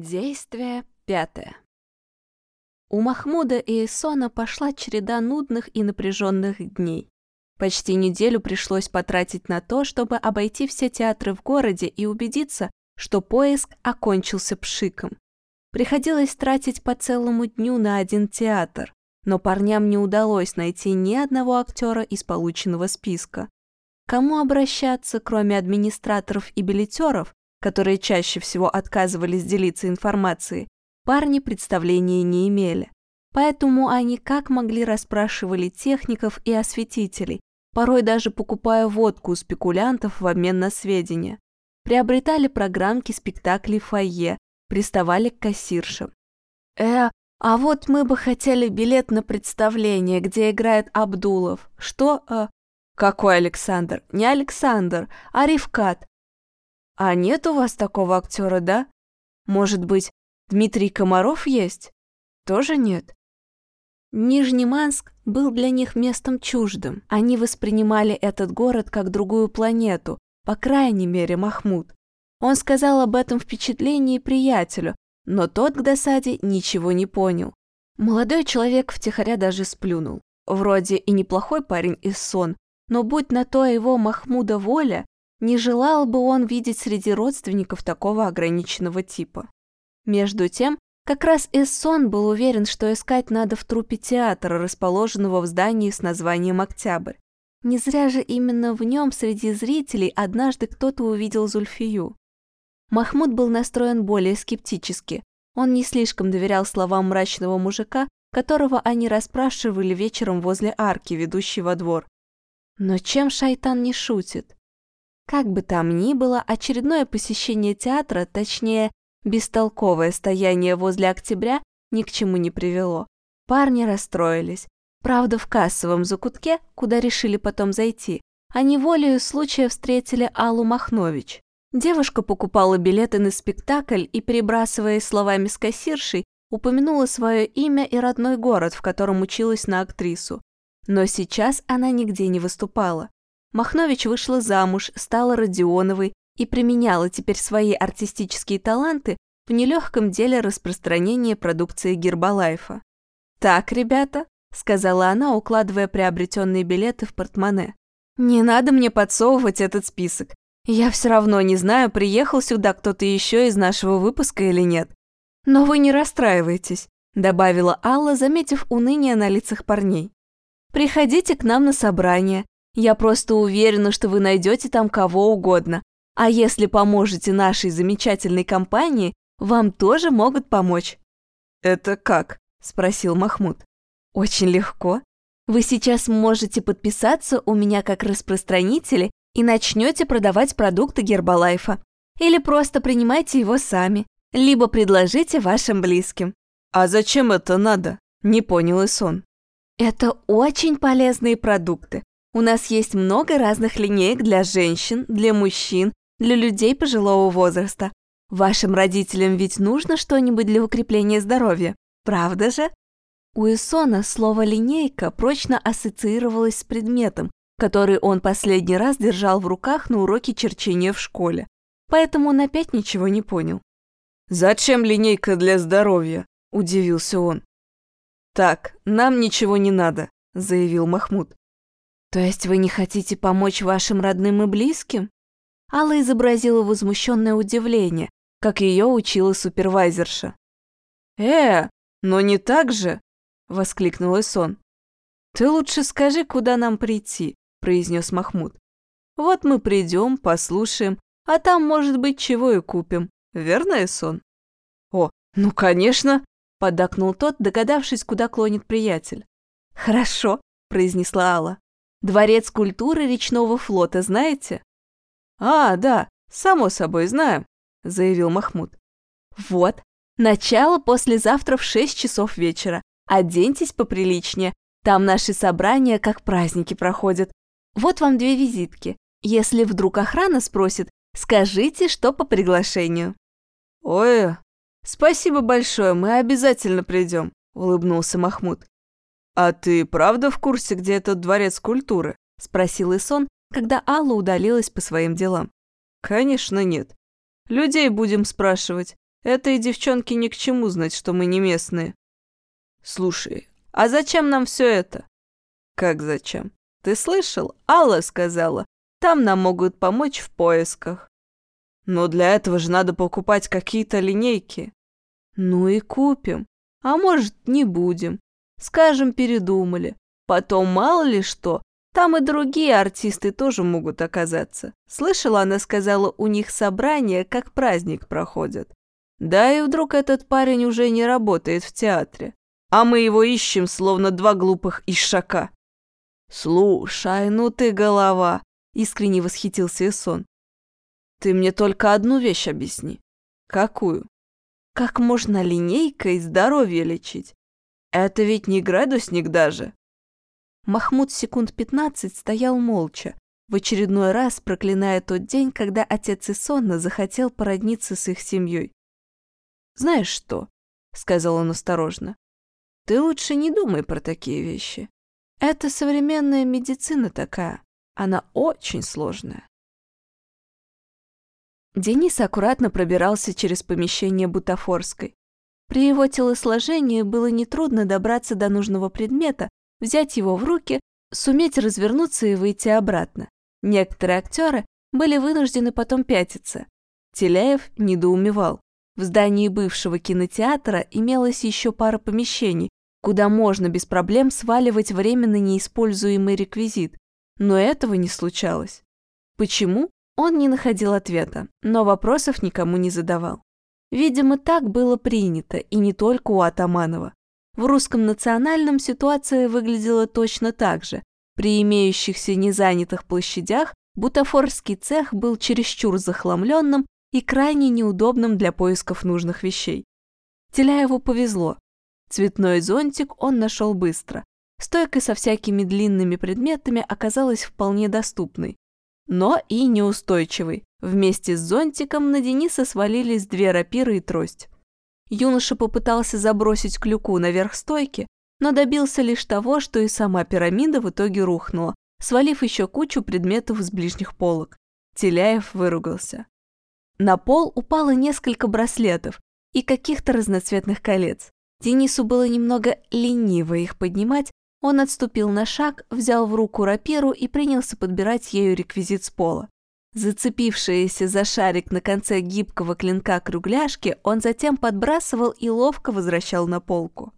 Действие пятое. У Махмуда и Эсона пошла череда нудных и напряженных дней. Почти неделю пришлось потратить на то, чтобы обойти все театры в городе и убедиться, что поиск окончился пшиком. Приходилось тратить по целому дню на один театр, но парням не удалось найти ни одного актера из полученного списка. Кому обращаться, кроме администраторов и билетеров, которые чаще всего отказывались делиться информацией, парни представления не имели. Поэтому они как могли расспрашивали техников и осветителей, порой даже покупая водку у спекулянтов в обмен на сведения. Приобретали программки спектаклей фойе, приставали к кассиршам. «Э, а вот мы бы хотели билет на представление, где играет Абдулов. Что, э, какой Александр? Не Александр, а Ривкат. А нет у вас такого актера, да? Может быть, Дмитрий Комаров есть? Тоже нет. Нижний Манск был для них местом чуждым. Они воспринимали этот город как другую планету, по крайней мере, Махмуд. Он сказал об этом впечатлении приятелю, но тот к досаде ничего не понял. Молодой человек втихаря даже сплюнул. Вроде и неплохой парень из сон, но будь на то его Махмуда воля, не желал бы он видеть среди родственников такого ограниченного типа. Между тем, как раз Эссон был уверен, что искать надо в трупе театра, расположенного в здании с названием «Октябрь». Не зря же именно в нем среди зрителей однажды кто-то увидел Зульфию. Махмуд был настроен более скептически. Он не слишком доверял словам мрачного мужика, которого они расспрашивали вечером возле арки, ведущей во двор. Но чем шайтан не шутит? Как бы там ни было, очередное посещение театра, точнее, бестолковое стояние возле октября, ни к чему не привело. Парни расстроились. Правда, в кассовом закутке, куда решили потом зайти, они волею случая встретили Аллу Махнович. Девушка покупала билеты на спектакль и, перебрасываясь словами с кассиршей, упомянула свое имя и родной город, в котором училась на актрису. Но сейчас она нигде не выступала. Махнович вышла замуж, стала Родионовой и применяла теперь свои артистические таланты в нелегком деле распространения продукции Гербалайфа. «Так, ребята», — сказала она, укладывая приобретенные билеты в портмоне. «Не надо мне подсовывать этот список. Я все равно не знаю, приехал сюда кто-то еще из нашего выпуска или нет. Но вы не расстраивайтесь», — добавила Алла, заметив уныние на лицах парней. Приходите к нам на собрание. Я просто уверена, что вы найдете там кого угодно. А если поможете нашей замечательной компании, вам тоже могут помочь». «Это как?» – спросил Махмуд. «Очень легко. Вы сейчас можете подписаться у меня как распространители и начнете продавать продукты Гербалайфа. Или просто принимайте его сами, либо предложите вашим близким». «А зачем это надо?» – не понял Исон. Это очень полезные продукты. У нас есть много разных линеек для женщин, для мужчин, для людей пожилого возраста. Вашим родителям ведь нужно что-нибудь для укрепления здоровья, правда же? У Исона слово «линейка» прочно ассоциировалось с предметом, который он последний раз держал в руках на уроке черчения в школе. Поэтому он опять ничего не понял. «Зачем линейка для здоровья?» – удивился он. «Так, нам ничего не надо», — заявил Махмуд. «То есть вы не хотите помочь вашим родным и близким?» Алла изобразила возмущенное удивление, как ее учила супервайзерша. «Э, но не так же!» — воскликнул Исон. «Ты лучше скажи, куда нам прийти», — произнес Махмуд. «Вот мы придем, послушаем, а там, может быть, чего и купим. Верно, Исон?» «О, ну, конечно!» поддакнул тот, догадавшись, куда клонит приятель. «Хорошо», — произнесла Алла. «Дворец культуры речного флота знаете?» «А, да, само собой знаю», — заявил Махмуд. «Вот, начало послезавтра в шесть часов вечера. Оденьтесь поприличнее, там наши собрания как праздники проходят. Вот вам две визитки. Если вдруг охрана спросит, скажите, что по приглашению». «Ой, «Спасибо большое, мы обязательно придем», — улыбнулся Махмуд. «А ты правда в курсе, где этот дворец культуры?» — спросил Исон, когда Алла удалилась по своим делам. «Конечно нет. Людей будем спрашивать. Этой девчонке ни к чему знать, что мы не местные. Слушай, а зачем нам все это? Как зачем? Ты слышал? Алла сказала, там нам могут помочь в поисках. Но для этого же надо покупать какие-то линейки. Ну и купим. А может, не будем. Скажем, передумали. Потом мало ли что, там и другие артисты тоже могут оказаться. Слышала, она сказала, у них собрание, как праздник проходит. Да и вдруг этот парень уже не работает в театре. А мы его ищем, словно два глупых ишака. Слушай, ну ты голова, искренне восхитился Исон. Ты мне только одну вещь объясни. Какую? Как можно линейкой здоровье лечить? Это ведь не градусник даже. Махмуд секунд пятнадцать стоял молча, в очередной раз проклиная тот день, когда отец Исонна захотел породниться с их семьей. «Знаешь что?» — сказал он осторожно. «Ты лучше не думай про такие вещи. Это современная медицина такая. Она очень сложная». Денис аккуратно пробирался через помещение бутафорской. При его телосложении было нетрудно добраться до нужного предмета, взять его в руки, суметь развернуться и выйти обратно. Некоторые актеры были вынуждены потом пятиться. Теляев недоумевал. В здании бывшего кинотеатра имелось еще пара помещений, куда можно без проблем сваливать временно неиспользуемый реквизит, но этого не случалось. Почему? Он не находил ответа, но вопросов никому не задавал. Видимо, так было принято, и не только у Атаманова. В русском национальном ситуация выглядела точно так же. При имеющихся незанятых площадях бутафорский цех был чересчур захламленным и крайне неудобным для поисков нужных вещей. Теляеву повезло. Цветной зонтик он нашел быстро. Стойка со всякими длинными предметами оказалась вполне доступной но и неустойчивый. Вместе с зонтиком на Дениса свалились две рапиры и трость. Юноша попытался забросить клюку наверх стойки, но добился лишь того, что и сама пирамида в итоге рухнула, свалив еще кучу предметов с ближних полок. Теляев выругался. На пол упало несколько браслетов и каких-то разноцветных колец. Денису было немного лениво их поднимать, он отступил на шаг, взял в руку рапиру и принялся подбирать ею реквизит с пола. Зацепившиеся за шарик на конце гибкого клинка кругляшки он затем подбрасывал и ловко возвращал на полку.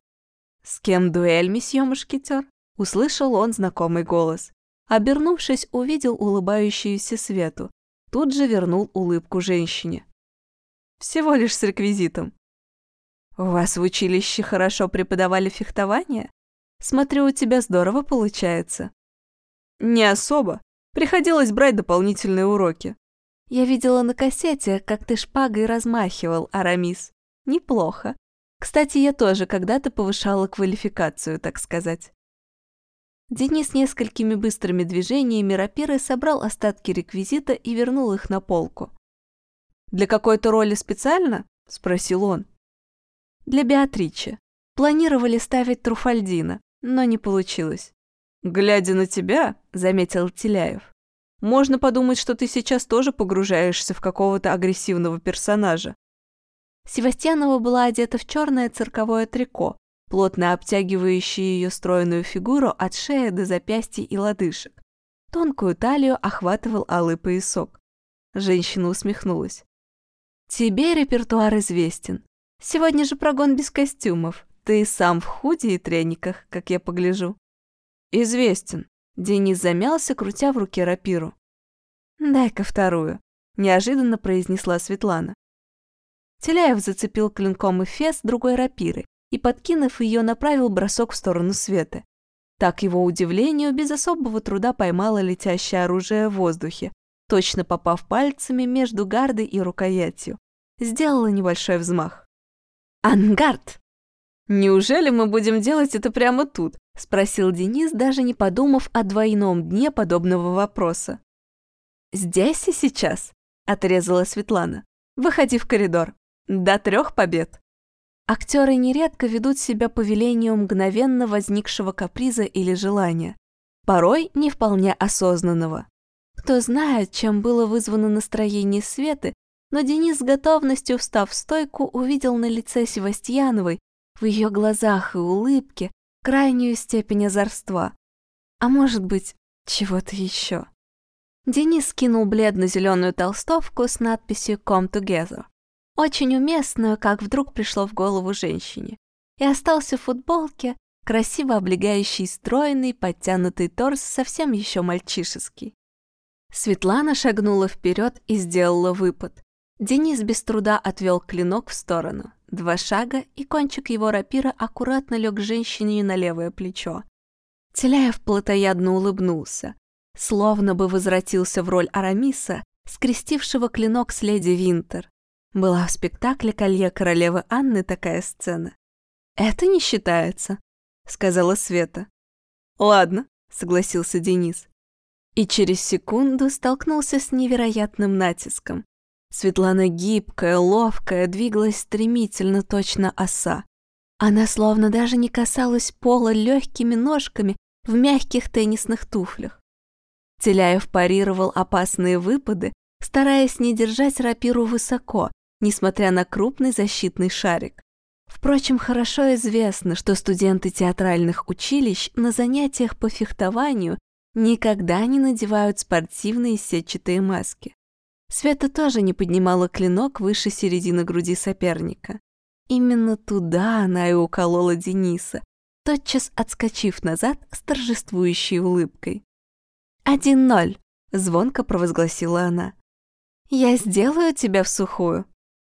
«С кем дуэль, месье Мушкетер?» — услышал он знакомый голос. Обернувшись, увидел улыбающуюся Свету. Тут же вернул улыбку женщине. «Всего лишь с реквизитом». «У вас в училище хорошо преподавали фехтование?» Смотрю, у тебя здорово получается. Не особо. Приходилось брать дополнительные уроки. Я видела на кассете, как ты шпагой размахивал, Арамис. Неплохо. Кстати, я тоже когда-то повышала квалификацию, так сказать. Денис несколькими быстрыми движениями рапиры собрал остатки реквизита и вернул их на полку. «Для какой-то роли специально?» – спросил он. «Для Беатричи. Планировали ставить Труфальдина но не получилось. «Глядя на тебя», — заметил Теляев, «можно подумать, что ты сейчас тоже погружаешься в какого-то агрессивного персонажа». Севастьянова была одета в черное цирковое трико, плотно обтягивающее ее стройную фигуру от шеи до запястья и лодыжек. Тонкую талию охватывал алый поясок. Женщина усмехнулась. «Тебе репертуар известен. Сегодня же прогон без костюмов. Ты сам в худи и трениках, как я погляжу. Известен. Денис замялся, крутя в руке рапиру. Дай-ка вторую, неожиданно произнесла Светлана. Теляев зацепил клинком эфес другой рапиры и, подкинув ее, направил бросок в сторону Светы. Так его удивлению без особого труда поймало летящее оружие в воздухе, точно попав пальцами между гардой и рукоятью. Сделала небольшой взмах. «Ангард!» «Неужели мы будем делать это прямо тут?» – спросил Денис, даже не подумав о двойном дне подобного вопроса. «Здесь и сейчас», – отрезала Светлана. «Выходи в коридор. До трех побед». Актеры нередко ведут себя по велению мгновенно возникшего каприза или желания, порой не вполне осознанного. Кто знает, чем было вызвано настроение Светы, но Денис с готовностью, встав в стойку, увидел на лице Севастьяновой, в ее глазах и улыбке, крайнюю степень озорства. А может быть, чего-то еще. Денис скинул бледно-зеленую толстовку с надписью «Come Together», очень уместную, как вдруг пришло в голову женщине, и остался в футболке, красиво облегающий стройный, подтянутый торс, совсем еще мальчишеский. Светлана шагнула вперед и сделала выпад. Денис без труда отвел клинок в сторону. Два шага, и кончик его рапира аккуратно лег женщине на левое плечо. Теляев плотоядно улыбнулся, словно бы возвратился в роль Арамиса, скрестившего клинок с леди Винтер. Была в спектакле «Колье королевы Анны» такая сцена. «Это не считается», — сказала Света. «Ладно», — согласился Денис. И через секунду столкнулся с невероятным натиском. Светлана гибкая, ловкая, двигалась стремительно, точно оса. Она словно даже не касалась пола легкими ножками, в мягких теннисных туфлях. Теляев парировал опасные выпады, стараясь не держать рапиру высоко, несмотря на крупный защитный шарик. Впрочем, хорошо известно, что студенты театральных училищ на занятиях по фехтованию никогда не надевают спортивные сетчатые маски. Света тоже не поднимала клинок выше середины груди соперника. Именно туда она и уколола Дениса, тотчас отскочив назад с торжествующей улыбкой. «Один ноль», — звонко провозгласила она. «Я сделаю тебя в сухую».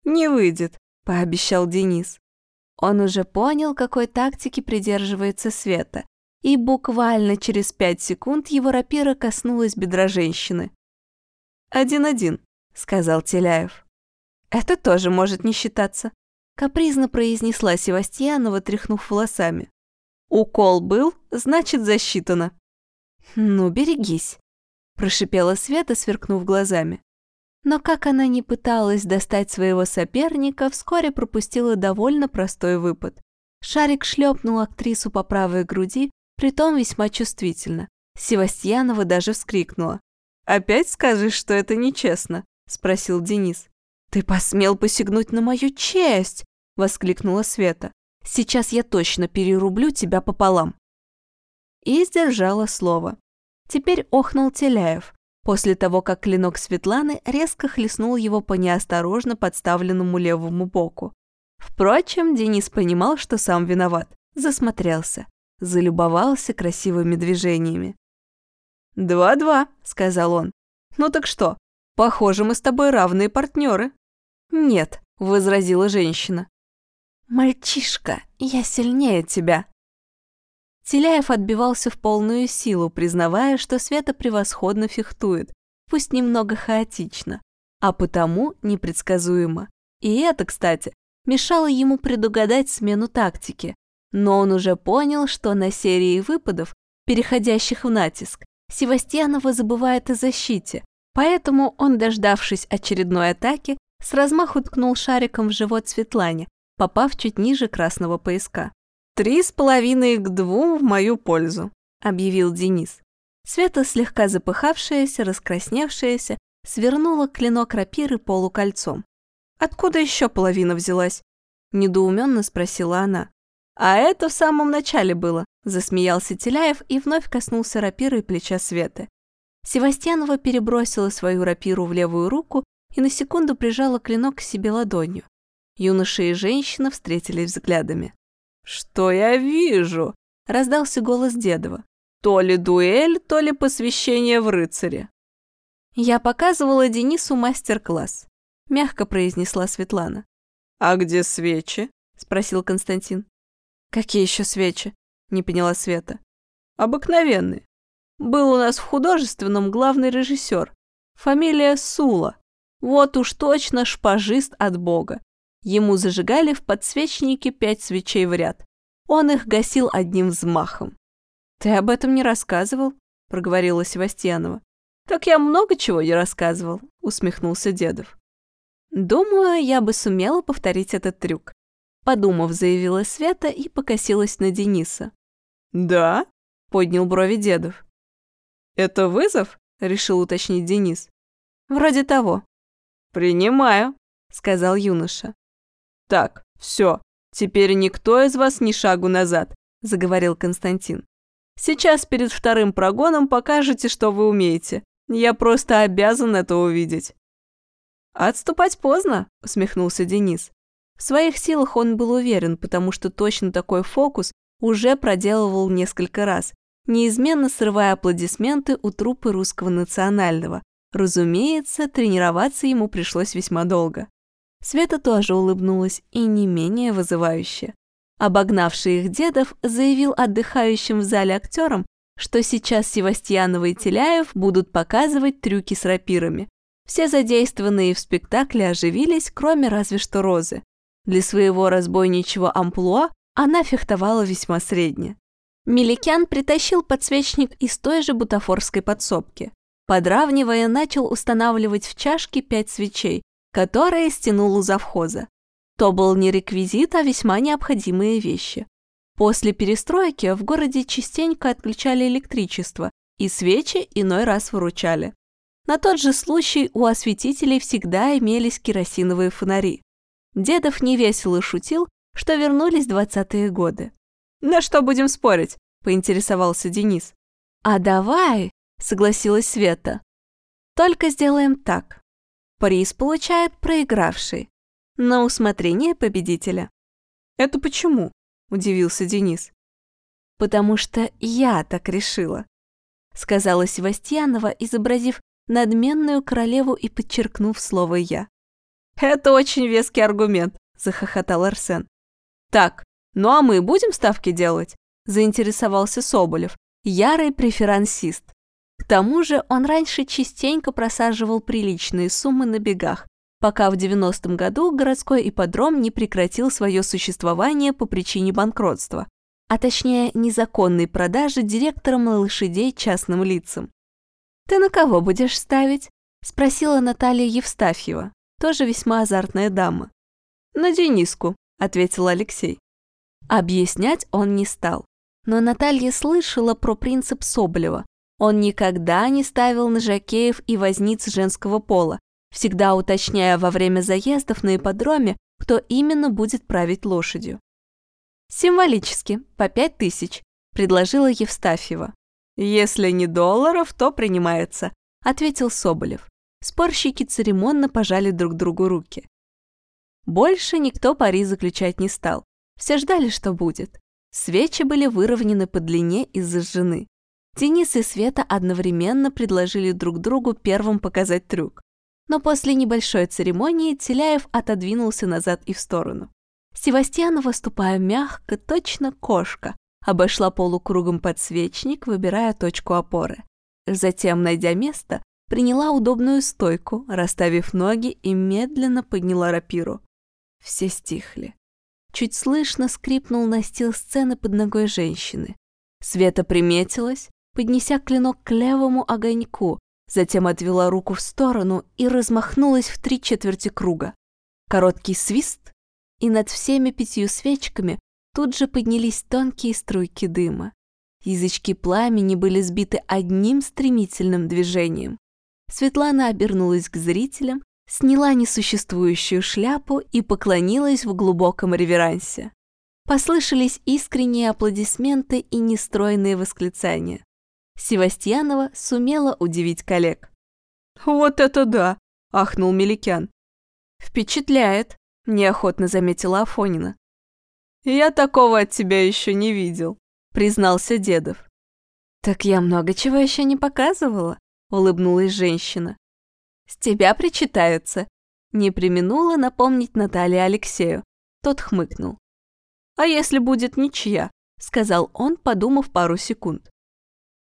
«Не выйдет», — пообещал Денис. Он уже понял, какой тактики придерживается Света, и буквально через пять секунд его рапира коснулась бедра женщины. «Один-один», — сказал Теляев. «Это тоже может не считаться», — капризно произнесла Севастьянова, тряхнув волосами. Укол был, значит, засчитано. Ну, берегись, прошипела Света, сверкнув глазами. Но как она не пыталась достать своего соперника, вскоре пропустила довольно простой выпад. Шарик шлепнул актрису по правой груди, притом весьма чувствительно. Севастьянова даже вскрикнула. «Опять скажешь, что это нечестно?» – спросил Денис. «Ты посмел посягнуть на мою честь!» – воскликнула Света. Сейчас я точно перерублю тебя пополам». И сдержала слово. Теперь охнул Теляев, после того, как клинок Светланы резко хлестнул его по неосторожно подставленному левому боку. Впрочем, Денис понимал, что сам виноват, засмотрелся, залюбовался красивыми движениями. «Два-два», — сказал он. «Ну так что, похоже, мы с тобой равные партнеры». «Нет», — возразила женщина. «Мальчишка, я сильнее тебя!» Теляев отбивался в полную силу, признавая, что Света превосходно фехтует, пусть немного хаотично, а потому непредсказуемо. И это, кстати, мешало ему предугадать смену тактики. Но он уже понял, что на серии выпадов, переходящих в натиск, Севастьянова забывает о защите, поэтому он, дождавшись очередной атаки, с размаху ткнул шариком в живот Светлане, попав чуть ниже красного пояска. «Три с половиной к двум в мою пользу», — объявил Денис. Света, слегка запыхавшаяся, раскрасневшаяся, свернула клинок рапиры полукольцом. «Откуда еще половина взялась?» — недоуменно спросила она. «А это в самом начале было», — засмеялся Теляев и вновь коснулся рапиры плеча Светы. Севастьянова перебросила свою рапиру в левую руку и на секунду прижала клинок к себе ладонью. Юноша и женщина встретились взглядами. «Что я вижу?» – раздался голос Дедова. «То ли дуэль, то ли посвящение в рыцаре». «Я показывала Денису мастер-класс», – мягко произнесла Светлана. «А где свечи?» – спросил Константин. «Какие еще свечи?» – не поняла Света. «Обыкновенные. Был у нас в художественном главный режиссер. Фамилия Сула. Вот уж точно шпажист от бога. Ему зажигали в подсвечнике пять свечей в ряд. Он их гасил одним взмахом. «Ты об этом не рассказывал?» – проговорила Севастьянова. «Так я много чего не рассказывал», – усмехнулся Дедов. «Думаю, я бы сумела повторить этот трюк», – подумав, заявила Света и покосилась на Дениса. «Да?» – поднял брови Дедов. «Это вызов?» – решил уточнить Денис. «Вроде того», «Принимаю», — сказал юноша. «Так, все, теперь никто из вас ни шагу назад», — заговорил Константин. «Сейчас перед вторым прогоном покажете, что вы умеете. Я просто обязан это увидеть». «Отступать поздно», — усмехнулся Денис. В своих силах он был уверен, потому что точно такой фокус уже проделывал несколько раз, неизменно срывая аплодисменты у трупы русского национального. Разумеется, тренироваться ему пришлось весьма долго. Света тоже улыбнулась и не менее вызывающе. Обогнавший их дедов заявил отдыхающим в зале актерам, что сейчас Севастьянова и Теляев будут показывать трюки с рапирами. Все задействованные в спектакле оживились, кроме разве что Розы. Для своего разбойничьего амплуа она фехтовала весьма средне. Меликян притащил подсвечник из той же бутафорской подсобки. Подравнивая, начал устанавливать в чашке пять свечей, которые стянул у завхоза. То был не реквизит, а весьма необходимые вещи. После перестройки в городе частенько отключали электричество, и свечи иной раз выручали. На тот же случай у осветителей всегда имелись керосиновые фонари. Дедов невесело шутил, что вернулись двадцатые годы. «На что будем спорить?» – поинтересовался Денис. «А давай!» – согласилась Света. «Только сделаем так. Приз получает проигравший. На усмотрение победителя». «Это почему?» – удивился Денис. «Потому что я так решила», – сказала Севастьянова, изобразив надменную королеву и подчеркнув слово «я». «Это очень веский аргумент», – захохотал Арсен. «Так, ну а мы будем ставки делать?» – заинтересовался Соболев, ярый преферансист. К тому же он раньше частенько просаживал приличные суммы на бегах, пока в 90-м году городской ипподром не прекратил свое существование по причине банкротства, а точнее незаконной продажи директором лошадей частным лицам. «Ты на кого будешь ставить?» – спросила Наталья Евстафьева, тоже весьма азартная дама. «На Дениску», – ответил Алексей. Объяснять он не стал. Но Наталья слышала про принцип Соболева. Он никогда не ставил на жакеев и возниц женского пола, всегда уточняя во время заездов на ипподроме, кто именно будет править лошадью. «Символически, по пять тысяч», – предложила Евстафьева. «Если не долларов, то принимается», – ответил Соболев. Спорщики церемонно пожали друг другу руки. Больше никто пари заключать не стал. Все ждали, что будет. Свечи были выровнены по длине и зажжены. Денис и Света одновременно предложили друг другу первым показать трюк. Но после небольшой церемонии Теляев отодвинулся назад и в сторону. Севастьянова, ступая мягко, точно кошка, обошла полукругом подсвечник, выбирая точку опоры. Затем, найдя место, приняла удобную стойку, расставив ноги и медленно подняла рапиру. Все стихли. Чуть слышно скрипнул настил сцены под ногой женщины. Света приметилась, поднеся клинок к левому огоньку, затем отвела руку в сторону и размахнулась в три четверти круга. Короткий свист, и над всеми пятью свечками тут же поднялись тонкие струйки дыма. Язычки пламени были сбиты одним стремительным движением. Светлана обернулась к зрителям сняла несуществующую шляпу и поклонилась в глубоком реверансе. Послышались искренние аплодисменты и нестройные восклицания. Севастьянова сумела удивить коллег. «Вот это да!» – ахнул Меликян. «Впечатляет», – неохотно заметила Афонина. «Я такого от тебя еще не видел», – признался Дедов. «Так я много чего еще не показывала», – улыбнулась женщина. «С тебя причитаются», — не применула напомнить Наталье Алексею. Тот хмыкнул. «А если будет ничья?» — сказал он, подумав пару секунд.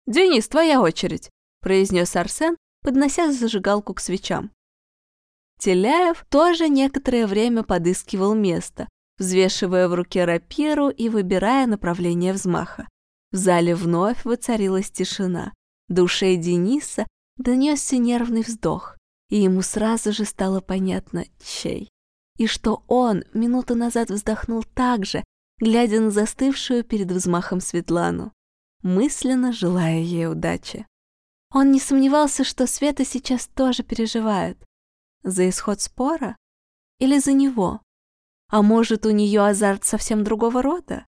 «Денис, твоя очередь», — произнес Арсен, поднося зажигалку к свечам. Теляев тоже некоторое время подыскивал место, взвешивая в руке рапиру и выбирая направление взмаха. В зале вновь воцарилась тишина. Душе Дениса донесся нервный вздох и ему сразу же стало понятно, чей. И что он минуту назад вздохнул так же, глядя на застывшую перед взмахом Светлану, мысленно желая ей удачи. Он не сомневался, что Света сейчас тоже переживает. За исход спора? Или за него? А может, у нее азарт совсем другого рода?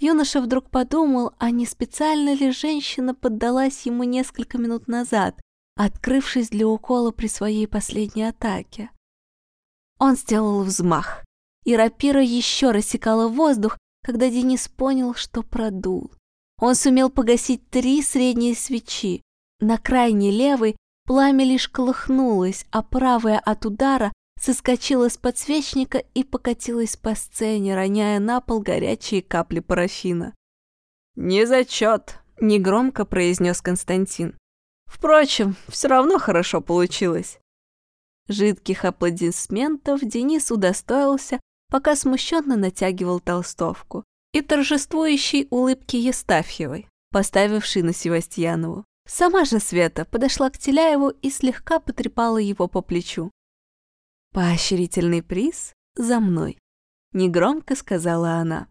Юноша вдруг подумал, а не специально ли женщина поддалась ему несколько минут назад, открывшись для укола при своей последней атаке. Он сделал взмах, и рапира еще рассекала воздух, когда Денис понял, что продул. Он сумел погасить три средние свечи. На крайней левой пламя лишь колыхнулось, а правая от удара соскочила с подсвечника и покатилась по сцене, роняя на пол горячие капли парафина. «Не зачет», — негромко произнес Константин. «Впрочем, все равно хорошо получилось». Жидких аплодисментов Денис удостоился, пока смущенно натягивал толстовку, и торжествующей улыбки Естафьевой, поставившей на Севастьянову. Сама же Света подошла к Теляеву и слегка потрепала его по плечу. «Поощрительный приз за мной», — негромко сказала она.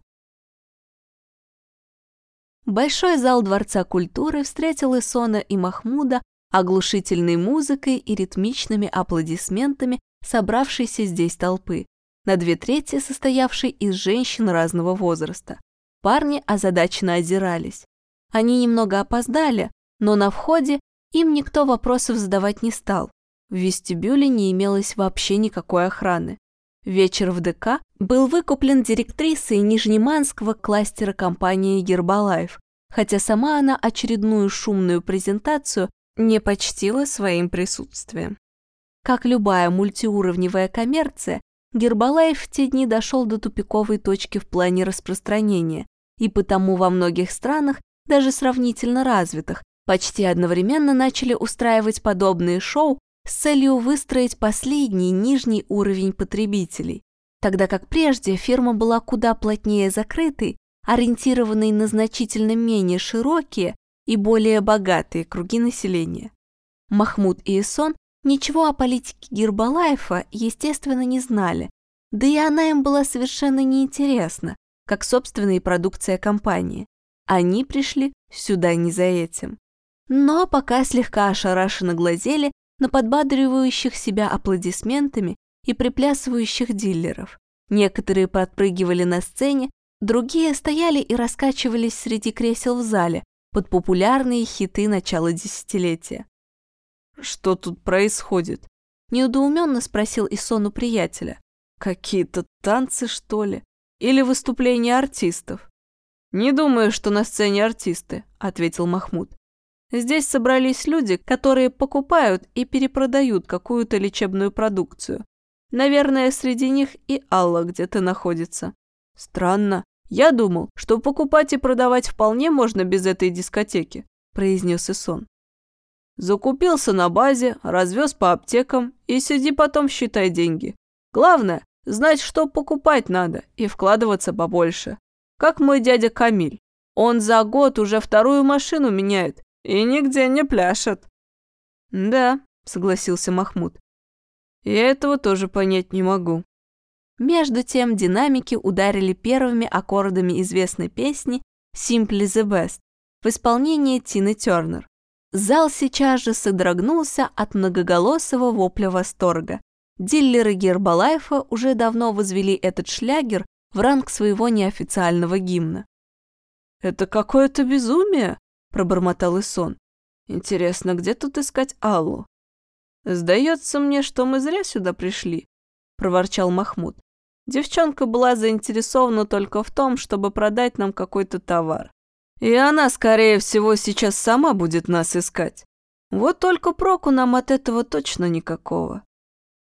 Большой зал Дворца культуры встретил Исона и Махмуда оглушительной музыкой и ритмичными аплодисментами собравшейся здесь толпы, на две трети состоявшей из женщин разного возраста. Парни озадаченно озирались. Они немного опоздали, но на входе им никто вопросов задавать не стал. В вестибюле не имелось вообще никакой охраны. Вечер в ДК был выкуплен директрисой Нижнеманского кластера компании «Гербалайф», хотя сама она очередную шумную презентацию не почтила своим присутствием. Как любая мультиуровневая коммерция, Гербалайф в те дни дошел до тупиковой точки в плане распространения, и потому во многих странах, даже сравнительно развитых, почти одновременно начали устраивать подобные шоу с целью выстроить последний нижний уровень потребителей, тогда как прежде фирма была куда плотнее закрытой, ориентированной на значительно менее широкие и более богатые круги населения. Махмуд и Исон ничего о политике Гербалаева, естественно, не знали, да и она им была совершенно неинтересна, как собственная продукция компании. Они пришли сюда не за этим. Но пока слегка ошарашенно глазели на подбадривающих себя аплодисментами и приплясывающих дилеров. Некоторые подпрыгивали на сцене, другие стояли и раскачивались среди кресел в зале под популярные хиты начала десятилетия. «Что тут происходит?» – неудоуменно спросил Исону приятеля. «Какие-то танцы, что ли? Или выступления артистов?» «Не думаю, что на сцене артисты», – ответил Махмуд. Здесь собрались люди, которые покупают и перепродают какую-то лечебную продукцию. Наверное, среди них и Алла где-то находится. Странно. Я думал, что покупать и продавать вполне можно без этой дискотеки, произнес Исон. Закупился на базе, развез по аптекам и сиди потом считай деньги. Главное, знать, что покупать надо и вкладываться побольше. Как мой дядя Камиль. Он за год уже вторую машину меняет и нигде не пляшет. Да, согласился Махмуд. Я этого тоже понять не могу. Между тем динамики ударили первыми аккордами известной песни «Simply the Best» в исполнении Тины Тернер. Зал сейчас же содрогнулся от многоголосого вопля восторга. Диллеры Гербалайфа уже давно возвели этот шлягер в ранг своего неофициального гимна. «Это какое-то безумие!» Пробормотал Исон. Интересно, где тут искать Аллу? Сдается мне, что мы зря сюда пришли, проворчал Махмуд. Девчонка была заинтересована только в том, чтобы продать нам какой-то товар. И она, скорее всего, сейчас сама будет нас искать. Вот только проку нам от этого точно никакого.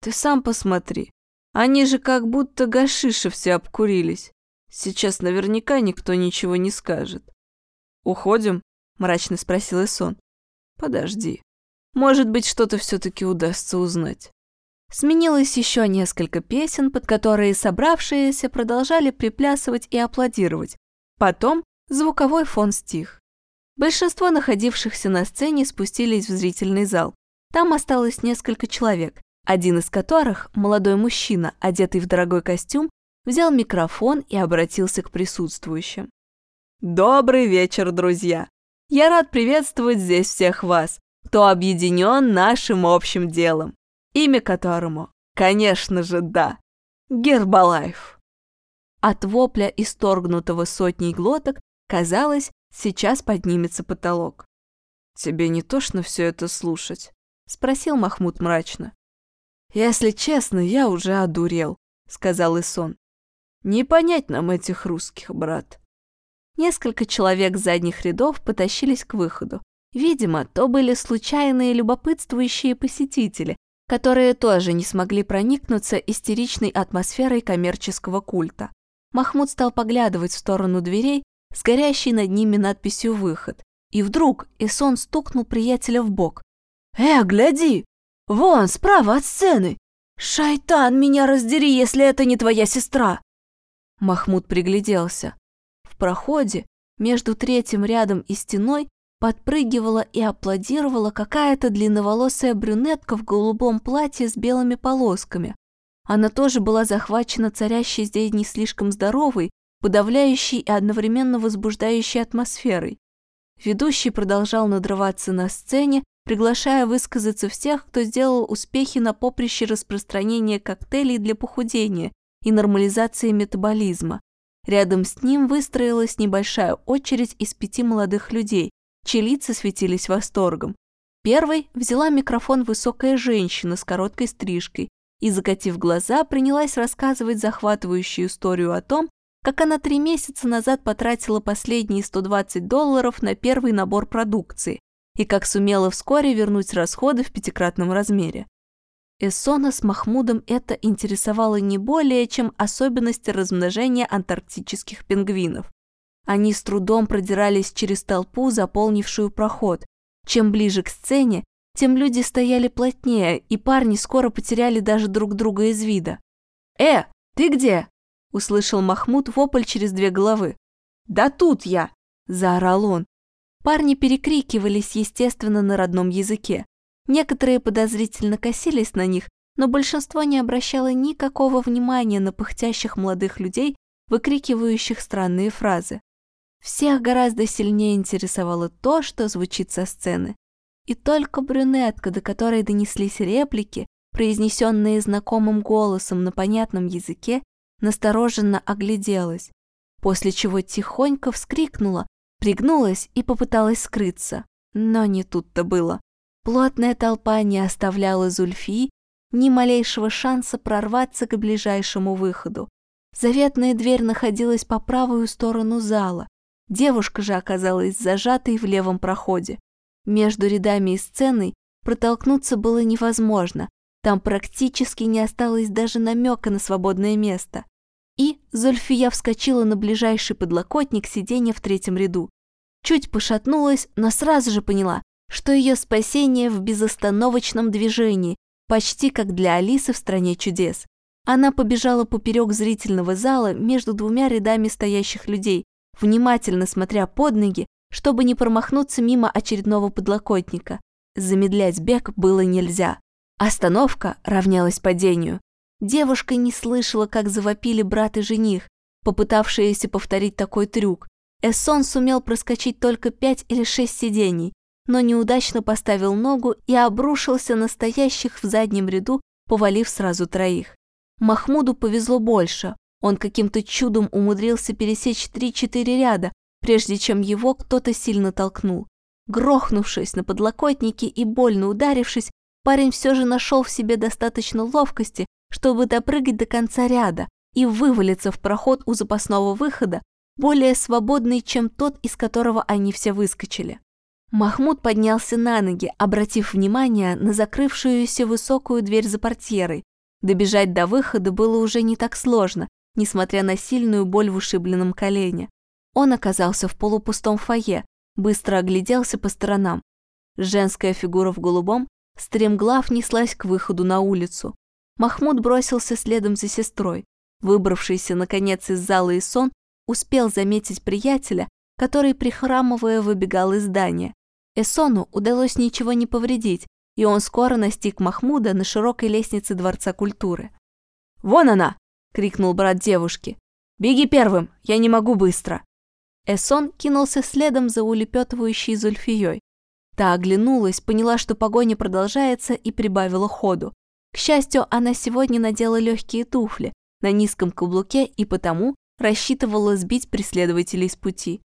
Ты сам посмотри. Они же как будто гашиши все обкурились. Сейчас наверняка никто ничего не скажет. Уходим? Мрачно спросил Исон. Подожди. Может быть, что-то все-таки удастся узнать. Сменилось еще несколько песен, под которые собравшиеся продолжали приплясывать и аплодировать. Потом звуковой фон стих. Большинство находившихся на сцене спустились в зрительный зал. Там осталось несколько человек, один из которых, молодой мужчина, одетый в дорогой костюм, взял микрофон и обратился к присутствующим. «Добрый вечер, друзья! Я рад приветствовать здесь всех вас, кто объединен нашим общим делом. имя которому, конечно же, да, Гербалайф. От вопля, исторгнутого сотней глоток, казалось, сейчас поднимется потолок. «Тебе не тошно все это слушать?» — спросил Махмуд мрачно. «Если честно, я уже одурел», — сказал Исон. «Не понять нам этих русских, брат». Несколько человек с задних рядов потащились к выходу. Видимо, то были случайные любопытствующие посетители, которые тоже не смогли проникнуться истеричной атмосферой коммерческого культа. Махмуд стал поглядывать в сторону дверей с горящей над ними надписью «Выход». И вдруг Эсон стукнул приятеля в бок. «Э, гляди! Вон, справа от сцены! Шайтан, меня раздери, если это не твоя сестра!» Махмуд пригляделся. Проходе между третьим рядом и стеной подпрыгивала и аплодировала какая-то длинноволосая брюнетка в голубом платье с белыми полосками. Она тоже была захвачена царящей здесь не слишком здоровой, подавляющей и одновременно возбуждающей атмосферой. Ведущий продолжал надрываться на сцене, приглашая высказаться всех, кто сделал успехи на поприще распространения коктейлей для похудения и нормализации метаболизма. Рядом с ним выстроилась небольшая очередь из пяти молодых людей, чьи лица светились восторгом. Первой взяла микрофон высокая женщина с короткой стрижкой, и, закатив глаза, принялась рассказывать захватывающую историю о том, как она три месяца назад потратила последние 120 долларов на первый набор продукции и как сумела вскоре вернуть расходы в пятикратном размере. Эссона с Махмудом это интересовало не более, чем особенности размножения антарктических пингвинов. Они с трудом продирались через толпу, заполнившую проход. Чем ближе к сцене, тем люди стояли плотнее, и парни скоро потеряли даже друг друга из вида. «Э, ты где?» – услышал Махмуд вопль через две головы. «Да тут я!» – заорал он. Парни перекрикивались, естественно, на родном языке. Некоторые подозрительно косились на них, но большинство не обращало никакого внимания на пыхтящих молодых людей, выкрикивающих странные фразы. Всех гораздо сильнее интересовало то, что звучит со сцены. И только брюнетка, до которой донеслись реплики, произнесенные знакомым голосом на понятном языке, настороженно огляделась, после чего тихонько вскрикнула, пригнулась и попыталась скрыться. Но не тут-то было. Плотная толпа не оставляла Зульфии ни малейшего шанса прорваться к ближайшему выходу. Заветная дверь находилась по правую сторону зала. Девушка же оказалась зажатой в левом проходе. Между рядами и сценой протолкнуться было невозможно, там практически не осталось даже намека на свободное место. И Зульфия вскочила на ближайший подлокотник сиденья в третьем ряду. Чуть пошатнулась, но сразу же поняла, что ее спасение в безостановочном движении, почти как для Алисы в «Стране чудес». Она побежала поперек зрительного зала между двумя рядами стоящих людей, внимательно смотря под ноги чтобы не промахнуться мимо очередного подлокотника. Замедлять бег было нельзя. Остановка равнялась падению. Девушка не слышала, как завопили брат и жених, попытавшиеся повторить такой трюк. Эссон сумел проскочить только пять или шесть сидений, но неудачно поставил ногу и обрушился на стоящих в заднем ряду, повалив сразу троих. Махмуду повезло больше. Он каким-то чудом умудрился пересечь три-четыре ряда, прежде чем его кто-то сильно толкнул. Грохнувшись на подлокотнике и больно ударившись, парень все же нашел в себе достаточно ловкости, чтобы допрыгать до конца ряда и вывалиться в проход у запасного выхода, более свободный, чем тот, из которого они все выскочили. Махмуд поднялся на ноги, обратив внимание на закрывшуюся высокую дверь за портьерой. Добежать до выхода было уже не так сложно, несмотря на сильную боль в ушибленном колене. Он оказался в полупустом фойе, быстро огляделся по сторонам. Женская фигура в голубом стремглав неслась к выходу на улицу. Махмуд бросился следом за сестрой. Выбравшийся, наконец, из зала и сон, успел заметить приятеля, который, прихрамывая, выбегал из здания. Эсону удалось ничего не повредить, и он скоро настиг Махмуда на широкой лестнице Дворца культуры. «Вон она!» — крикнул брат девушки. «Беги первым, я не могу быстро!» Эсон кинулся следом за улепетывающей Зульфией. Та оглянулась, поняла, что погоня продолжается и прибавила ходу. К счастью, она сегодня надела легкие туфли на низком каблуке и потому рассчитывала сбить преследователей с пути.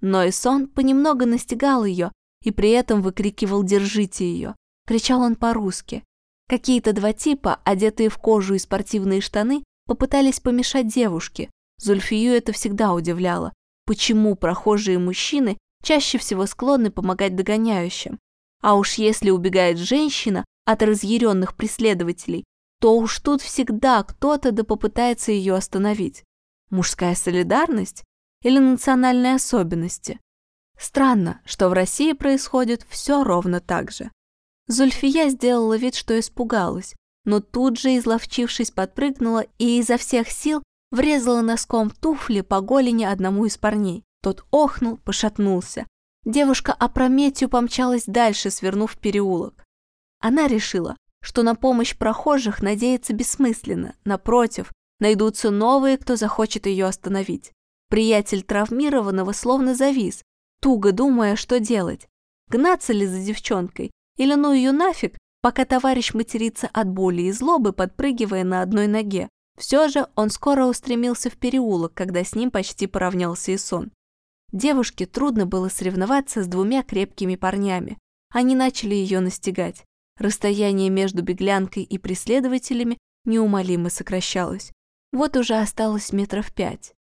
Но Исон понемногу настигал ее и при этом выкрикивал «Держите ее!». Кричал он по-русски. Какие-то два типа, одетые в кожу и спортивные штаны, попытались помешать девушке. Зульфию это всегда удивляло. Почему прохожие мужчины чаще всего склонны помогать догоняющим? А уж если убегает женщина от разъяренных преследователей, то уж тут всегда кто-то да попытается ее остановить. Мужская солидарность или национальные особенности? Странно, что в России происходит все ровно так же. Зульфия сделала вид, что испугалась, но тут же, изловчившись, подпрыгнула и изо всех сил врезала носком туфли по голени одному из парней. Тот охнул, пошатнулся. Девушка опрометью помчалась дальше, свернув переулок. Она решила, что на помощь прохожих надеяться бессмысленно. Напротив, найдутся новые, кто захочет ее остановить. Приятель травмированного словно завис, туго думая, что делать. Гнаться ли за девчонкой или ну ее нафиг, пока товарищ матерится от боли и злобы, подпрыгивая на одной ноге. Все же он скоро устремился в переулок, когда с ним почти поравнялся и сон. Девушке трудно было соревноваться с двумя крепкими парнями. Они начали ее настигать. Расстояние между беглянкой и преследователями неумолимо сокращалось. Вот уже осталось метров пять.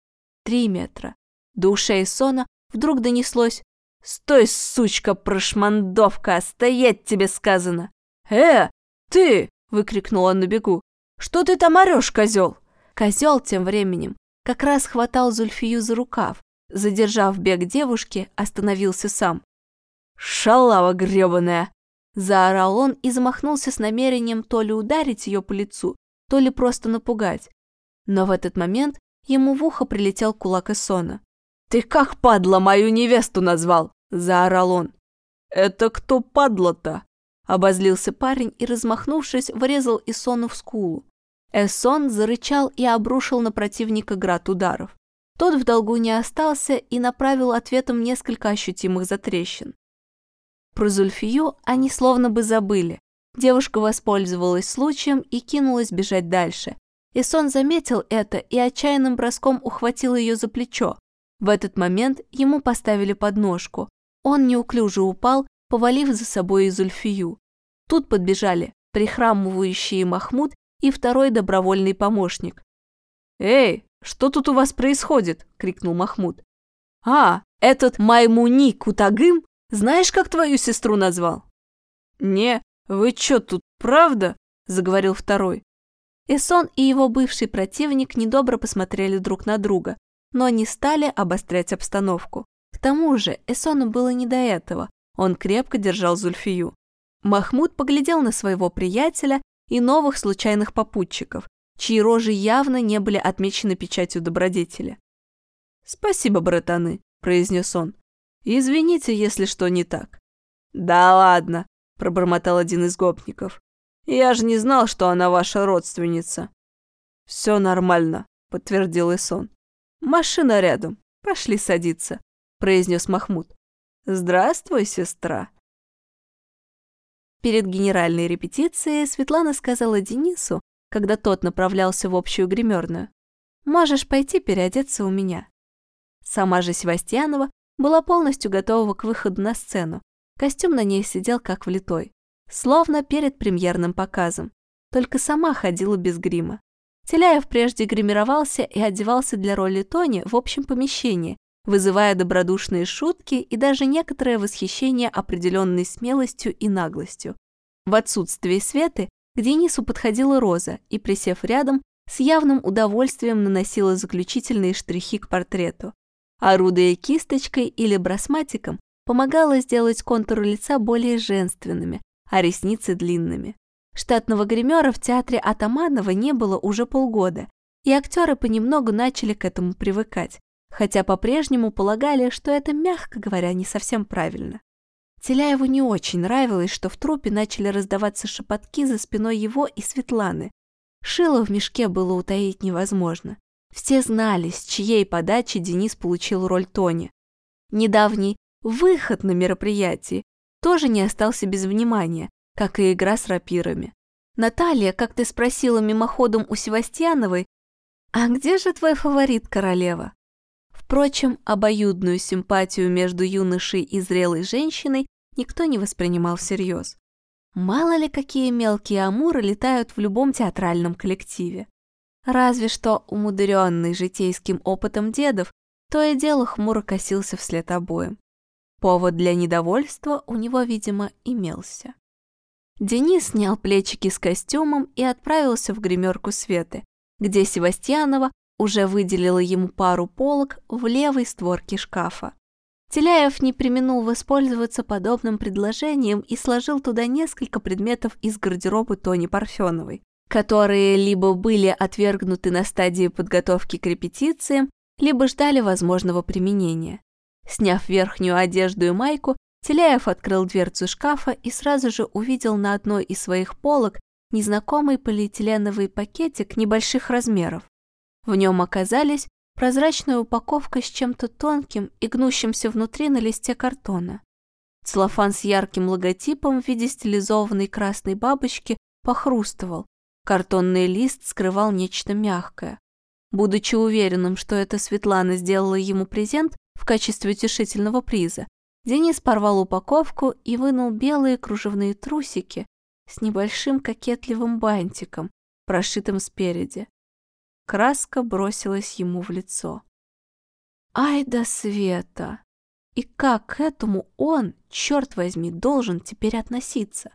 Три метра. До ушей Сона вдруг донеслось «Стой, сучка прошмандовка, стоять тебе сказано!» «Э, ты!» – выкрикнул он на бегу. «Что ты там орешь, козел?» Козел тем временем как раз хватал Зульфию за рукав. Задержав бег девушки, остановился сам. «Шалава гребаная!» Заорал он и замахнулся с намерением то ли ударить ее по лицу, то ли просто напугать. Но в этот момент ему в ухо прилетел кулак Эссона. «Ты как падла мою невесту назвал?» – заорал он. «Это кто падла-то?» – обозлился парень и, размахнувшись, врезал Эссону в скулу. Эссон зарычал и обрушил на противника град ударов. Тот в долгу не остался и направил ответом несколько ощутимых затрещин. Про Зульфию они словно бы забыли. Девушка воспользовалась случаем и кинулась бежать дальше. Эссон заметил это и отчаянным броском ухватил ее за плечо, в этот момент ему поставили подножку. Он неуклюже упал, повалив за собой и Зульфию. Тут подбежали прихрамывающий Махмуд и второй добровольный помощник. «Эй, что тут у вас происходит?» – крикнул Махмуд. «А, этот Маймуни Кутагым? Знаешь, как твою сестру назвал?» «Не, вы чё тут, правда?» – заговорил второй. Эсон и его бывший противник недобро посмотрели друг на друга, но не стали обострять обстановку. К тому же Эсону было не до этого, он крепко держал Зульфию. Махмуд поглядел на своего приятеля и новых случайных попутчиков, чьи рожи явно не были отмечены печатью добродетели. «Спасибо, братаны», – произнес он. «Извините, если что не так». «Да ладно», – пробормотал один из гопников. «Я же не знал, что она ваша родственница». «Все нормально», – подтвердил Исон. «Машина рядом. Пошли садиться», – произнес Махмуд. «Здравствуй, сестра». Перед генеральной репетицией Светлана сказала Денису, когда тот направлялся в общую гримерную, «Можешь пойти переодеться у меня». Сама же Севастьянова была полностью готова к выходу на сцену. Костюм на ней сидел как влитой, словно перед премьерным показом, только сама ходила без грима. Теляев прежде гримировался и одевался для роли Тони в общем помещении, вызывая добродушные шутки и даже некоторое восхищение определенной смелостью и наглостью. В отсутствие Светы к Денису подходила Роза и, присев рядом, с явным удовольствием наносила заключительные штрихи к портрету. Орудуя кисточкой или брасматиком, помогала сделать контуры лица более женственными, а ресницы длинными. Штатного гримера в театре Атаманова не было уже полгода, и актеры понемногу начали к этому привыкать, хотя по-прежнему полагали, что это, мягко говоря, не совсем правильно. Теляеву не очень нравилось, что в трупе начали раздаваться шепотки за спиной его и Светланы. Шило в мешке было утаить невозможно. Все знали, с чьей подачи Денис получил роль Тони. Недавний выход на мероприятии тоже не остался без внимания, как и игра с рапирами. Наталья, как ты спросила мимоходом у Севастьяновой, «А где же твой фаворит, королева?» Впрочем, обоюдную симпатию между юношей и зрелой женщиной никто не воспринимал всерьез. Мало ли какие мелкие амуры летают в любом театральном коллективе. Разве что умудренный житейским опытом дедов то и дело хмуро косился вслед обоим. Повод для недовольства у него, видимо, имелся. Денис снял плечики с костюмом и отправился в гримерку Светы, где Севастьянова уже выделила ему пару полок в левой створке шкафа. Теляев не применул воспользоваться подобным предложением и сложил туда несколько предметов из гардероба Тони Парфеновой, которые либо были отвергнуты на стадии подготовки к репетициям, либо ждали возможного применения. Сняв верхнюю одежду и майку, Теляев открыл дверцу шкафа и сразу же увидел на одной из своих полок незнакомый полиэтиленовый пакетик небольших размеров. В нем оказались прозрачная упаковка с чем-то тонким и гнущимся внутри на листе картона. Целлофан с ярким логотипом в виде стилизованной красной бабочки похрустывал. Картонный лист скрывал нечто мягкое. Будучи уверенным, что это Светлана сделала ему презент в качестве утешительного приза, Денис порвал упаковку и вынул белые кружевные трусики с небольшим кокетливым бантиком, прошитым спереди. Краска бросилась ему в лицо. Ай да Света! И как к этому он, черт возьми, должен теперь относиться?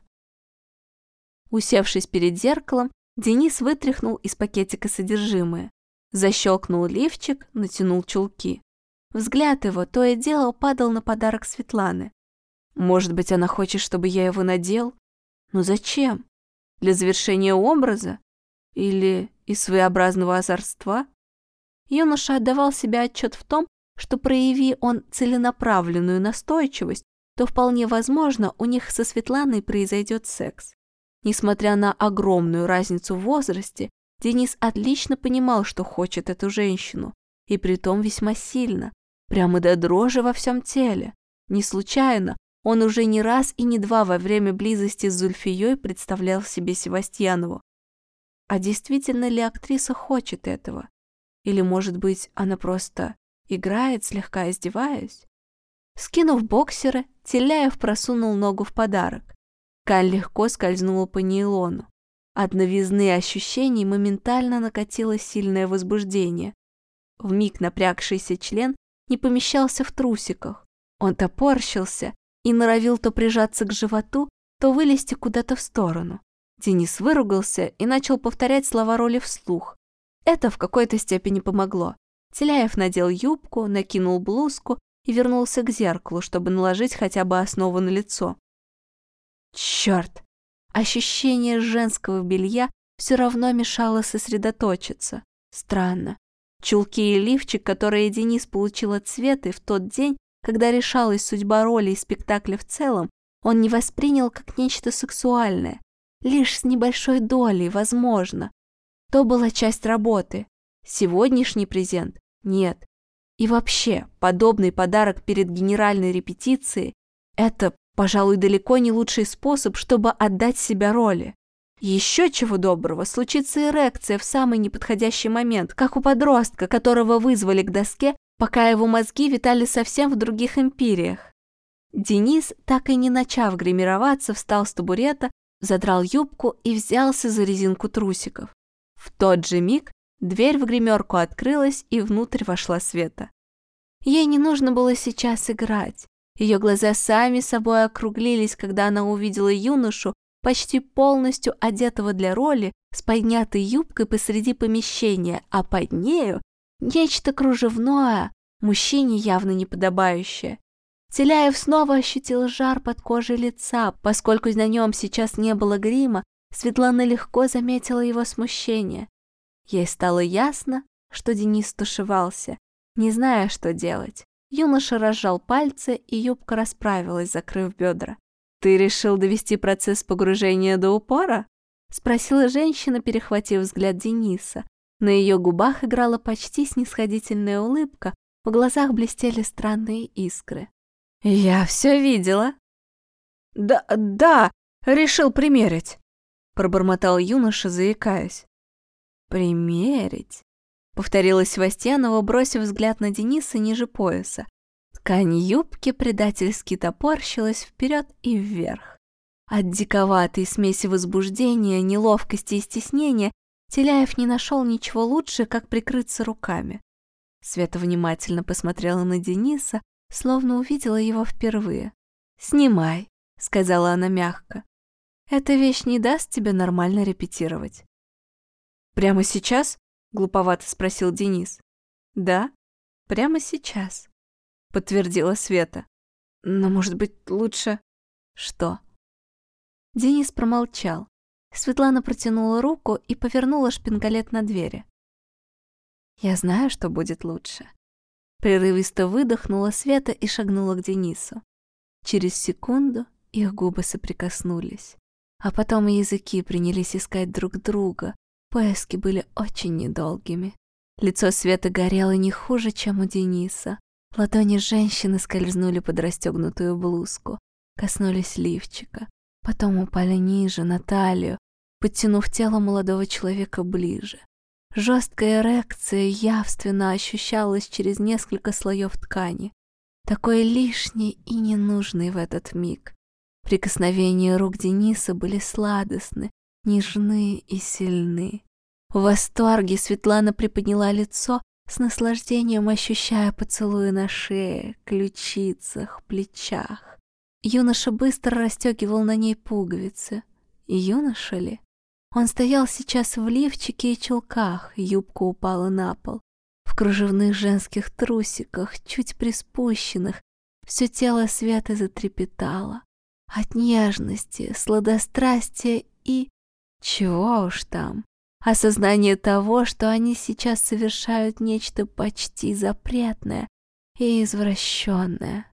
Усевшись перед зеркалом, Денис вытряхнул из пакетика содержимое. Защелкнул лифчик, натянул чулки. Взгляд его то и дело падал на подарок Светланы. Может быть, она хочет, чтобы я его надел? Но зачем? Для завершения образа? Или из своеобразного озорства? Юноша отдавал себе отчет в том, что прояви он целенаправленную настойчивость, то вполне возможно у них со Светланой произойдет секс. Несмотря на огромную разницу в возрасте, Денис отлично понимал, что хочет эту женщину, и притом весьма сильно, прямо до дрожи во всем теле. Не случайно, он уже не раз и не два во время близости с Зульфией представлял себе Севастьянову. А действительно ли актриса хочет этого? Или, может быть, она просто играет, слегка издеваясь? Скинув боксеры, Теляев просунул ногу в подарок. Ткань легко скользнула по нейлону. От новизны ощущений моментально накатило сильное возбуждение. В миг напрягшийся член не помещался в трусиках. Он топорщился и норовил то прижаться к животу, то вылезти куда-то в сторону. Денис выругался и начал повторять слова роли вслух. Это в какой-то степени помогло. Теляев надел юбку, накинул блузку и вернулся к зеркалу, чтобы наложить хотя бы основу на лицо. Черт! Ощущение женского белья все равно мешало сосредоточиться. Странно. Чулки и лифчик, которые Денис получил от Светы в тот день, когда решалась судьба роли и спектакля в целом, он не воспринял как нечто сексуальное. Лишь с небольшой долей, возможно. То была часть работы. Сегодняшний презент – нет. И вообще, подобный подарок перед генеральной репетицией – это Пожалуй, далеко не лучший способ, чтобы отдать себя роли. Еще чего доброго, случится эрекция в самый неподходящий момент, как у подростка, которого вызвали к доске, пока его мозги витали совсем в других империях. Денис, так и не начав гримироваться, встал с табурета, задрал юбку и взялся за резинку трусиков. В тот же миг дверь в гримерку открылась, и внутрь вошла Света. Ей не нужно было сейчас играть. Ее глаза сами собой округлились, когда она увидела юношу, почти полностью одетого для роли, с поднятой юбкой посреди помещения, а под нею нечто кружевное, мужчине явно неподобающее. Теляев снова ощутил жар под кожей лица, поскольку на нем сейчас не было грима, Светлана легко заметила его смущение. Ей стало ясно, что Денис тушевался, не зная, что делать. Юноша разжал пальцы, и юбка расправилась, закрыв бедра. «Ты решил довести процесс погружения до упора?» — спросила женщина, перехватив взгляд Дениса. На ее губах играла почти снисходительная улыбка, в глазах блестели странные искры. «Я все видела». «Да, да, решил примерить». пробормотал юноша, заикаясь. «Примерить?» — повторила Севастьянова, бросив взгляд на Дениса ниже пояса. Ткань юбки предательски топорщилась вперед и вверх. От диковатой смеси возбуждения, неловкости и стеснения Теляев не нашел ничего лучше, как прикрыться руками. Света внимательно посмотрела на Дениса, словно увидела его впервые. «Снимай», — сказала она мягко. «Эта вещь не даст тебе нормально репетировать». «Прямо сейчас?» — глуповато спросил Денис. «Да, прямо сейчас», — подтвердила Света. «Но, может быть, лучше...» «Что?» Денис промолчал. Светлана протянула руку и повернула шпингалет на двери. «Я знаю, что будет лучше». Прерывисто выдохнула Света и шагнула к Денису. Через секунду их губы соприкоснулись. А потом языки принялись искать друг друга. Поиски были очень недолгими. Лицо Светы горело не хуже, чем у Дениса. Ладони женщины скользнули под расстегнутую блузку, коснулись лифчика, потом упали ниже, на талию, подтянув тело молодого человека ближе. Жесткая эрекция явственно ощущалась через несколько слоев ткани, такой лишний и ненужный в этот миг. Прикосновения рук Дениса были сладостны, нежны и сильны. В восторге Светлана приподняла лицо, с наслаждением ощущая поцелуи на шее, ключицах, плечах. Юноша быстро расстегивал на ней пуговицы. Юноша ли? Он стоял сейчас в лифчике и чулках, юбка упала на пол. В кружевных женских трусиках, чуть приспущенных, все тело Светы затрепетало. От нежности, сладострастия и... Чего уж там. Осознание того, что они сейчас совершают нечто почти запретное и извращенное.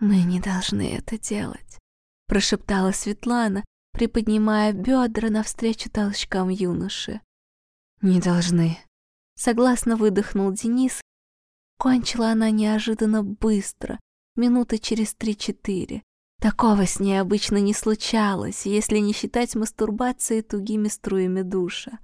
«Мы не должны это делать», — прошептала Светлана, приподнимая бедра навстречу толчкам юноши. «Не должны». Согласно выдохнул Денис. Кончила она неожиданно быстро, минуты через три-четыре. Такого с ней обычно не случалось, если не считать мастурбации тугими струями душа.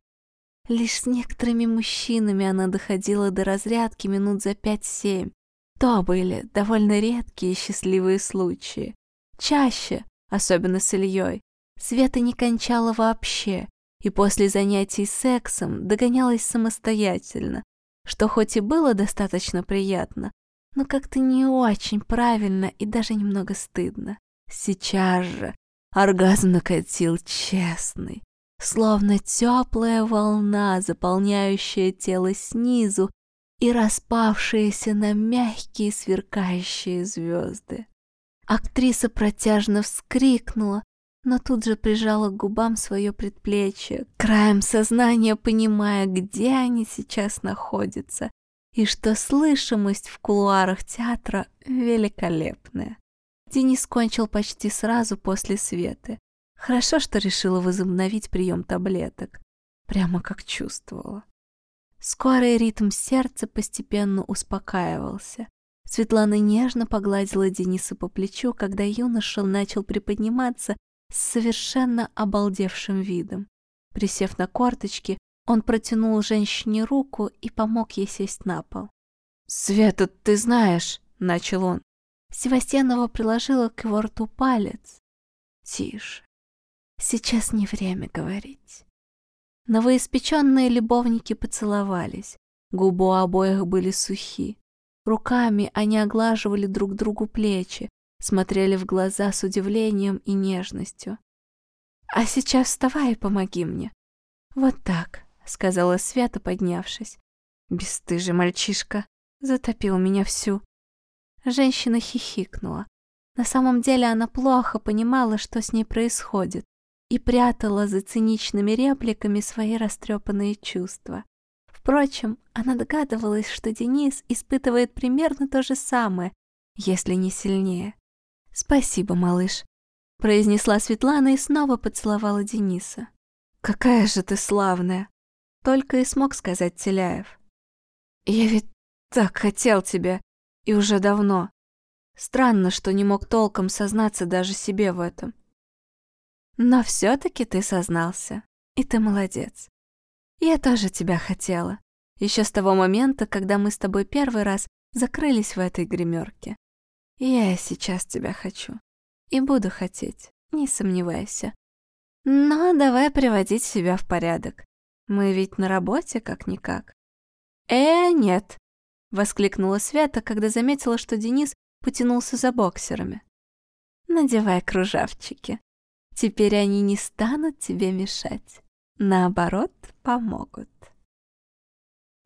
Лишь с некоторыми мужчинами она доходила до разрядки минут за пять-семь. То были довольно редкие счастливые случаи. Чаще, особенно с Ильей, Света не кончала вообще, и после занятий сексом догонялась самостоятельно, что хоть и было достаточно приятно, но как-то не очень правильно и даже немного стыдно. Сейчас же оргазм накатил честный, словно теплая волна, заполняющая тело снизу и распавшаяся на мягкие сверкающие звезды. Актриса протяжно вскрикнула, но тут же прижала к губам свое предплечье, краем сознания понимая, где они сейчас находятся, и что слышимость в кулуарах театра великолепная. Денис кончил почти сразу после Светы. Хорошо, что решила возобновить прием таблеток, прямо как чувствовала. Скорый ритм сердца постепенно успокаивался. Светлана нежно погладила Дениса по плечу, когда юноша начал приподниматься с совершенно обалдевшим видом. Присев на корточки, он протянул женщине руку и помог ей сесть на пол. «Света, ты знаешь», — начал он. Севастьянова приложила к его рту палец. «Тише. Сейчас не время говорить». Новоиспеченные любовники поцеловались. Губы у обоих были сухи. Руками они оглаживали друг другу плечи, смотрели в глаза с удивлением и нежностью. «А сейчас вставай и помоги мне». «Вот так», — сказала Света, поднявшись. «Бесстыжий мальчишка, затопил меня всю». Женщина хихикнула. На самом деле она плохо понимала, что с ней происходит, и прятала за циничными репликами свои растрепанные чувства. Впрочем, она догадывалась, что Денис испытывает примерно то же самое, если не сильнее. «Спасибо, малыш», — произнесла Светлана и снова поцеловала Дениса. «Какая же ты славная!» — только и смог сказать Теляев. «Я ведь так хотел тебя, и уже давно. Странно, что не мог толком сознаться даже себе в этом. Но все-таки ты сознался. И ты молодец. Я тоже тебя хотела. Еще с того момента, когда мы с тобой первый раз закрылись в этой гримерке. Я сейчас тебя хочу. И буду хотеть, не сомневайся. Но давай приводить себя в порядок. Мы ведь на работе как-никак. «Э, нет!» — воскликнула Света, когда заметила, что Денис потянулся за боксерами. «Надевай кружавчики. Теперь они не станут тебе мешать. Наоборот, помогут».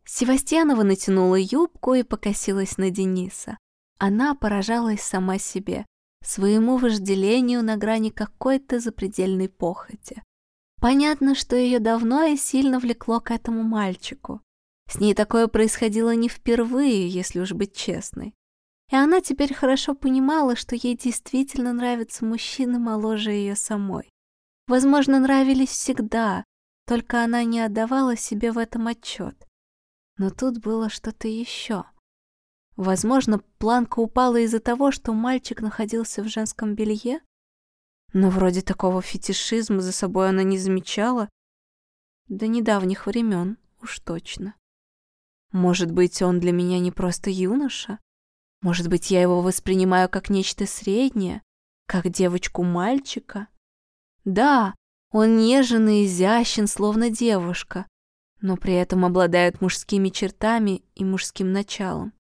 Севастьянова натянула юбку и покосилась на Дениса. Она поражалась сама себе, своему вожделению на грани какой-то запредельной похоти. Понятно, что ее давно и сильно влекло к этому мальчику. С ней такое происходило не впервые, если уж быть честной. И она теперь хорошо понимала, что ей действительно нравятся мужчины моложе ее самой. Возможно, нравились всегда, только она не отдавала себе в этом отчет. Но тут было что-то еще. Возможно, планка упала из-за того, что мальчик находился в женском белье? Но вроде такого фетишизма за собой она не замечала. До недавних времен, уж точно. Может быть, он для меня не просто юноша? Может быть, я его воспринимаю как нечто среднее, как девочку-мальчика? Да, он нежен и изящен, словно девушка, но при этом обладает мужскими чертами и мужским началом.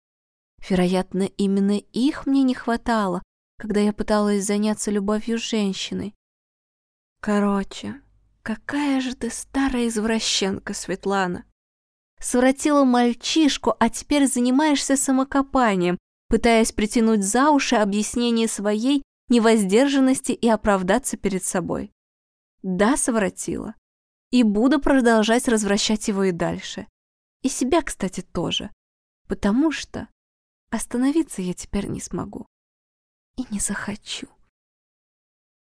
Вероятно, именно их мне не хватало, когда я пыталась заняться любовью с женщиной. Короче, какая же ты старая извращенка, Светлана. Совратила мальчишку, а теперь занимаешься самокопанием, пытаясь притянуть за уши объяснение своей невоздержанности и оправдаться перед собой. Да, совратила. И буду продолжать развращать его и дальше. И себя, кстати, тоже. Потому что остановиться я теперь не смогу. И не захочу.